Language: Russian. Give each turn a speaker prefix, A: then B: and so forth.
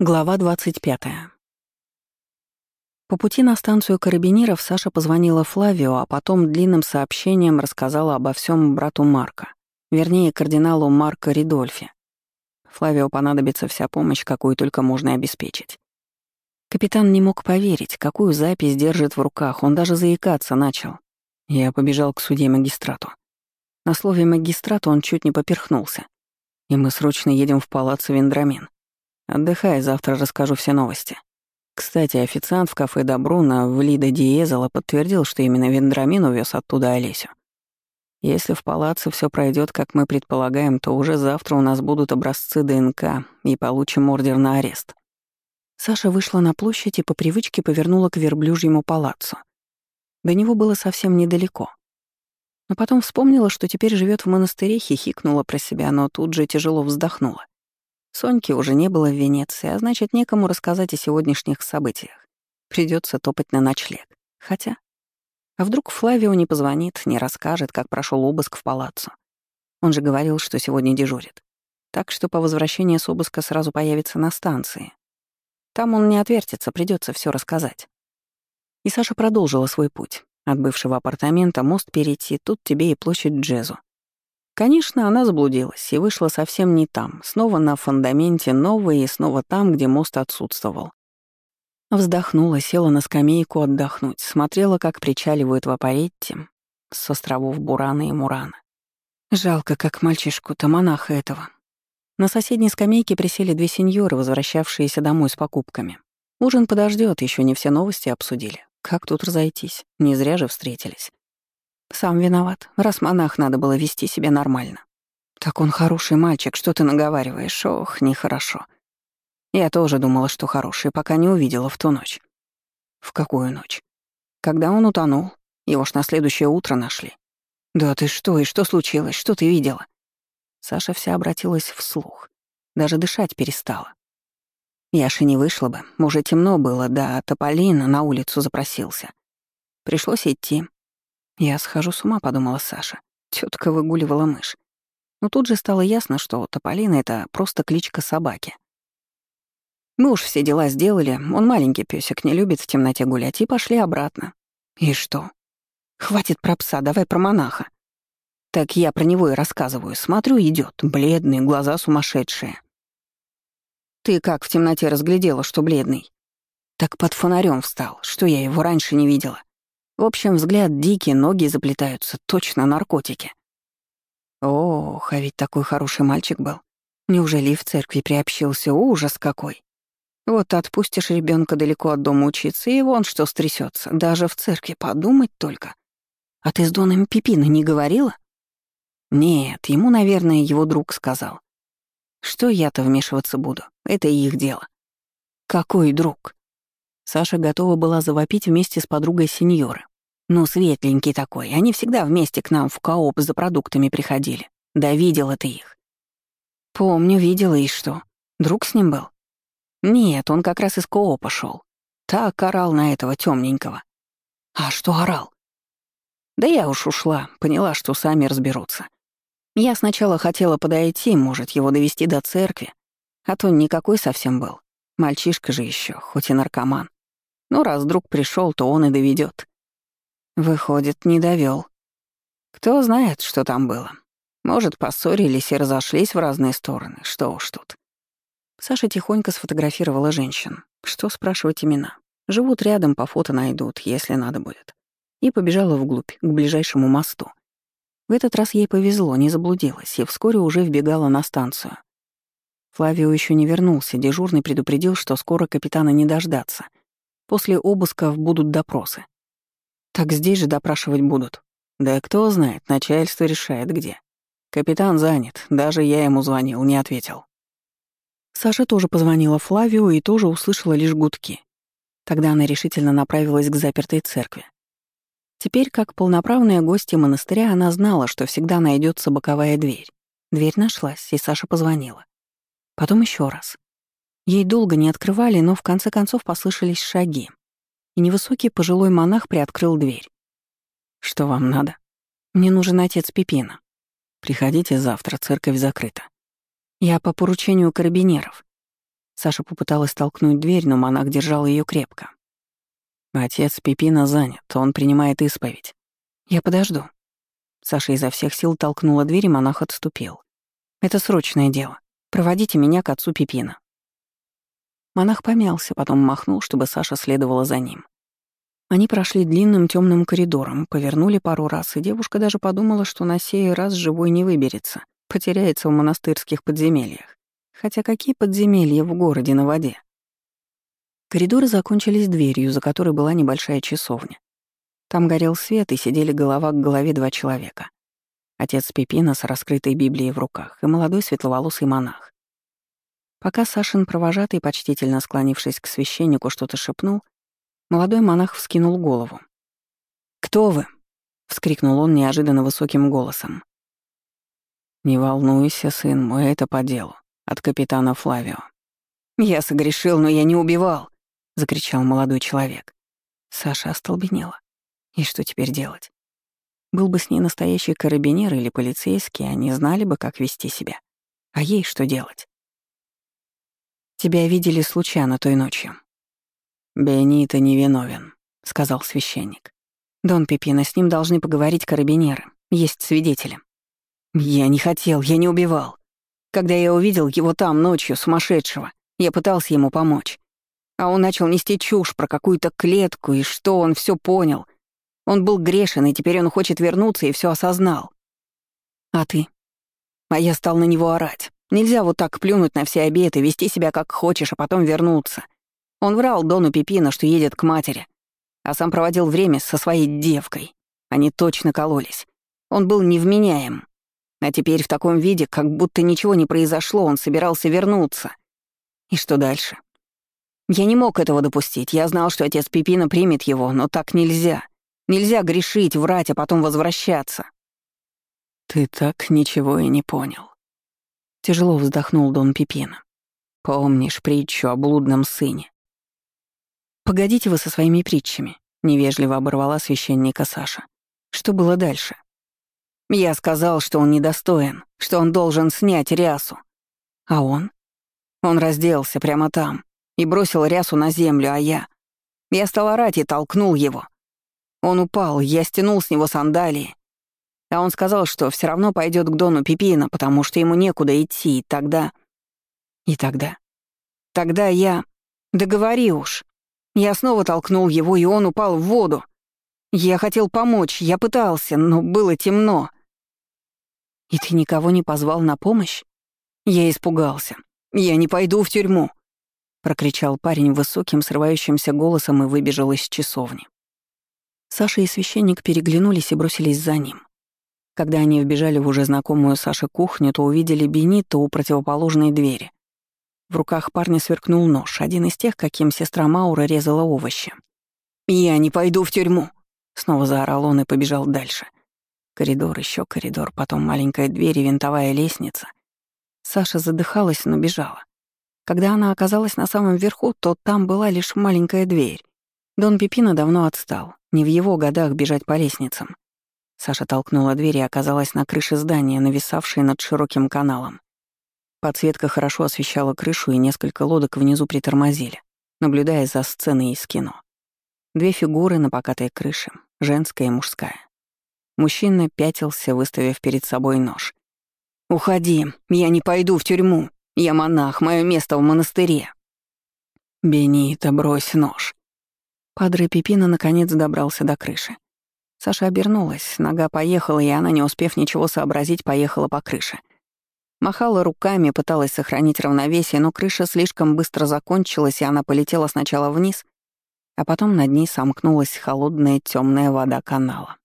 A: Глава 25. По пути на станцию карабинеров Саша позвонила Флавио, а потом длинным сообщением рассказала обо всем брату Марка, вернее, кардиналу Марко Ридольфи. Флавио понадобится вся помощь, какую только можно обеспечить. Капитан не мог поверить, какую запись держит в руках, он даже заикаться начал. Я побежал к судье-магистрату. На слове «магистрат» он чуть не поперхнулся. И мы срочно едем в палаццо Вендрамин. Отдыхай, завтра расскажу все новости. Кстати, официант в кафе Добруна в Лида Диезела подтвердил, что именно Вендрамин увез оттуда Олесю. Если в палаце все пройдет, как мы предполагаем, то уже завтра у нас будут образцы ДНК и получим ордер на арест. Саша вышла на площадь и по привычке повернула к верблюжьему палаццу. До него было совсем недалеко. Но потом вспомнила, что теперь живет в монастыре, хихикнула про себя, но тут же тяжело вздохнула. Соньки уже не было в Венеции, а значит, некому рассказать о сегодняшних событиях. Придется топать на ночлег. Хотя... А вдруг Флавио не позвонит, не расскажет, как прошел обыск в палаццо? Он же говорил, что сегодня дежурит. Так что по возвращении с обыска сразу появится на станции. Там он не отвертится, придется все рассказать. И Саша продолжила свой путь. От бывшего апартамента мост перейти, тут тебе и площадь Джезу. Конечно, она заблудилась и вышла совсем не там, снова на фундаменте новой и снова там, где мост отсутствовал. Вздохнула, села на скамейку отдохнуть, смотрела, как причаливают в Апаретте с островов Бурана и Мурана. Жалко, как мальчишку-то, монаха этого. На соседней скамейке присели две сеньоры, возвращавшиеся домой с покупками. Ужин подождет, еще не все новости обсудили. Как тут разойтись? Не зря же встретились. Сам виноват, раз монах надо было вести себя нормально. Так он хороший мальчик, что ты наговариваешь? Ох, нехорошо. Я тоже думала, что хороший, пока не увидела в ту ночь. В какую ночь? Когда он утонул, его ж на следующее утро нашли. Да ты что, и что случилось, что ты видела? Саша вся обратилась вслух. Даже дышать перестала. Яша не вышла бы, уже темно было, да Тополина на улицу запросился. Пришлось идти, «Я схожу с ума», — подумала Саша. Тетка выгуливала мышь. Но тут же стало ясно, что Тополина — это просто кличка собаки. Мы уж все дела сделали, он маленький песик, не любит в темноте гулять, и пошли обратно. И что? Хватит про пса, давай про монаха. Так я про него и рассказываю. Смотрю, идет, бледный, глаза сумасшедшие. Ты как в темноте разглядела, что бледный? Так под фонарем встал, что я его раньше не видела. В общем, взгляд дикий, ноги заплетаются, точно наркотики. Ох, а ведь такой хороший мальчик был. Неужели и в церкви приобщился? Ужас какой! Вот отпустишь ребенка далеко от дома учиться, и вон что стрясется. Даже в церкви подумать только. А ты с Доном Пипино не говорила? Нет, ему, наверное, его друг сказал. Что я-то вмешиваться буду? Это их дело. Какой друг? Саша готова была завопить вместе с подругой сеньоры. Ну, светленький такой, они всегда вместе к нам в Кооп за продуктами приходили. Да видела ты их. Помню, видела и что. Друг с ним был? Нет, он как раз из Коопа шел. Так орал на этого темненького. А что орал? Да я уж ушла, поняла, что сами разберутся. Я сначала хотела подойти, может, его довести до церкви, а то никакой совсем был. Мальчишка же еще, хоть и наркоман. Ну, раз друг пришел, то он и доведет. Выходит, не довел. Кто знает, что там было. Может, поссорились и разошлись в разные стороны. Что уж тут. Саша тихонько сфотографировала женщин. Что спрашивать имена? Живут рядом, по фото найдут, если надо будет. И побежала вглубь, к ближайшему мосту. В этот раз ей повезло, не заблудилась, и вскоре уже вбегала на станцию. Флавио еще не вернулся, дежурный предупредил, что скоро капитана не дождаться — После обысков будут допросы. Так здесь же допрашивать будут. Да кто знает, начальство решает где. Капитан занят, даже я ему звонил, не ответил. Саша тоже позвонила Флавио и тоже услышала лишь гудки. Тогда она решительно направилась к запертой церкви. Теперь, как полноправная гостья монастыря, она знала, что всегда найдется боковая дверь. Дверь нашлась, и Саша позвонила. Потом еще раз. Ей долго не открывали, но в конце концов послышались шаги. И невысокий пожилой монах приоткрыл дверь. «Что вам надо?» «Мне нужен отец Пипина». «Приходите завтра, церковь закрыта». «Я по поручению карабинеров». Саша попыталась толкнуть дверь, но монах держал ее крепко. Отец Пипина занят, он принимает исповедь. Я подожду. Саша изо всех сил толкнула дверь, и монах отступил. Это срочное дело. Проводите меня к отцу Пипина. Монах помялся, потом махнул, чтобы Саша следовала за ним. Они прошли длинным темным коридором, повернули пару раз, и девушка даже подумала, что на сей раз живой не выберется, потеряется в монастырских подземельях. Хотя какие подземелья в городе на воде? Коридоры закончились дверью, за которой была небольшая часовня. Там горел свет, и сидели голова к голове два человека. Отец Пепина с раскрытой Библией в руках и молодой светловолосый монах. Пока Сашин провожатый, почтительно склонившись к священнику, что-то шепнул, Молодой монах вскинул голову. «Кто вы?» — вскрикнул он неожиданно высоким голосом. «Не волнуйся, сын мой, это по делу. От капитана Флавио». «Я согрешил, но я не убивал!» — закричал молодой человек. Саша остолбенела. И что теперь делать? Был бы с ней настоящий карабинер или полицейский, они знали бы, как вести себя. А ей что делать? «Тебя видели случайно той ночью», «Бенито невиновен», — сказал священник. «Дон Пепино, с ним должны поговорить карабинеры. Есть свидетели». «Я не хотел, я не убивал. Когда я увидел его там ночью, сумасшедшего, я пытался ему помочь. А он начал нести чушь про какую-то клетку, и что он все понял. Он был грешен, и теперь он хочет вернуться и все осознал. А ты? А я стал на него орать. Нельзя вот так плюнуть на все обеты, вести себя как хочешь, а потом вернуться. Он врал Дону Пипино, что едет к матери, а сам проводил время со своей девкой. Они точно кололись. Он был невменяем. А теперь в таком виде, как будто ничего не произошло, он собирался вернуться. И что дальше? Я не мог этого допустить. Я знал, что отец Пипина примет его, но так нельзя. Нельзя грешить, врать, а потом возвращаться. Ты так ничего и не понял. Тяжело вздохнул Дон Пипина. Помнишь притчу о блудном сыне? «Погодите вы со своими притчами», — невежливо оборвала священника Саша. «Что было дальше?» «Я сказал, что он недостоин, что он должен снять рясу. А он? Он разделся прямо там и бросил рясу на землю, а я... Я стал орать и толкнул его. Он упал, я стянул с него сандалии. А он сказал, что все равно пойдет к Дону Пипина, потому что ему некуда идти, и тогда... И тогда... Тогда я... Договори уж. Я снова толкнул его, и он упал в воду. Я хотел помочь, я пытался, но было темно. И ты никого не позвал на помощь? Я испугался. Я не пойду в тюрьму, прокричал парень высоким, срывающимся голосом и выбежал из часовни. Саша и священник переглянулись и бросились за ним. Когда они вбежали в уже знакомую Саше кухню, то увидели Бенито у противоположной двери. В руках парня сверкнул нож, один из тех, каким сестра Маура резала овощи. «Я не пойду в тюрьму!» Снова заорал он и побежал дальше. Коридор, еще коридор, потом маленькая дверь и винтовая лестница. Саша задыхалась, но бежала. Когда она оказалась на самом верху, то там была лишь маленькая дверь. Дон Пипино давно отстал, не в его годах бежать по лестницам. Саша толкнула дверь и оказалась на крыше здания, нависавшей над широким каналом. Подсветка хорошо освещала крышу, и несколько лодок внизу притормозили, наблюдая за сценой из кино. Две фигуры на покатой крыше, женская и мужская. Мужчина пятился, выставив перед собой нож. «Уходи, я не пойду в тюрьму. Я монах, мое место в монастыре». «Бенита, брось нож». Падре Пипина наконец добрался до крыши. Саша обернулась, нога поехала, и она, не успев ничего сообразить, поехала по крыше. Махала руками, пыталась сохранить равновесие, но крыша слишком быстро закончилась, и она полетела сначала вниз, а потом над ней сомкнулась холодная темная вода канала.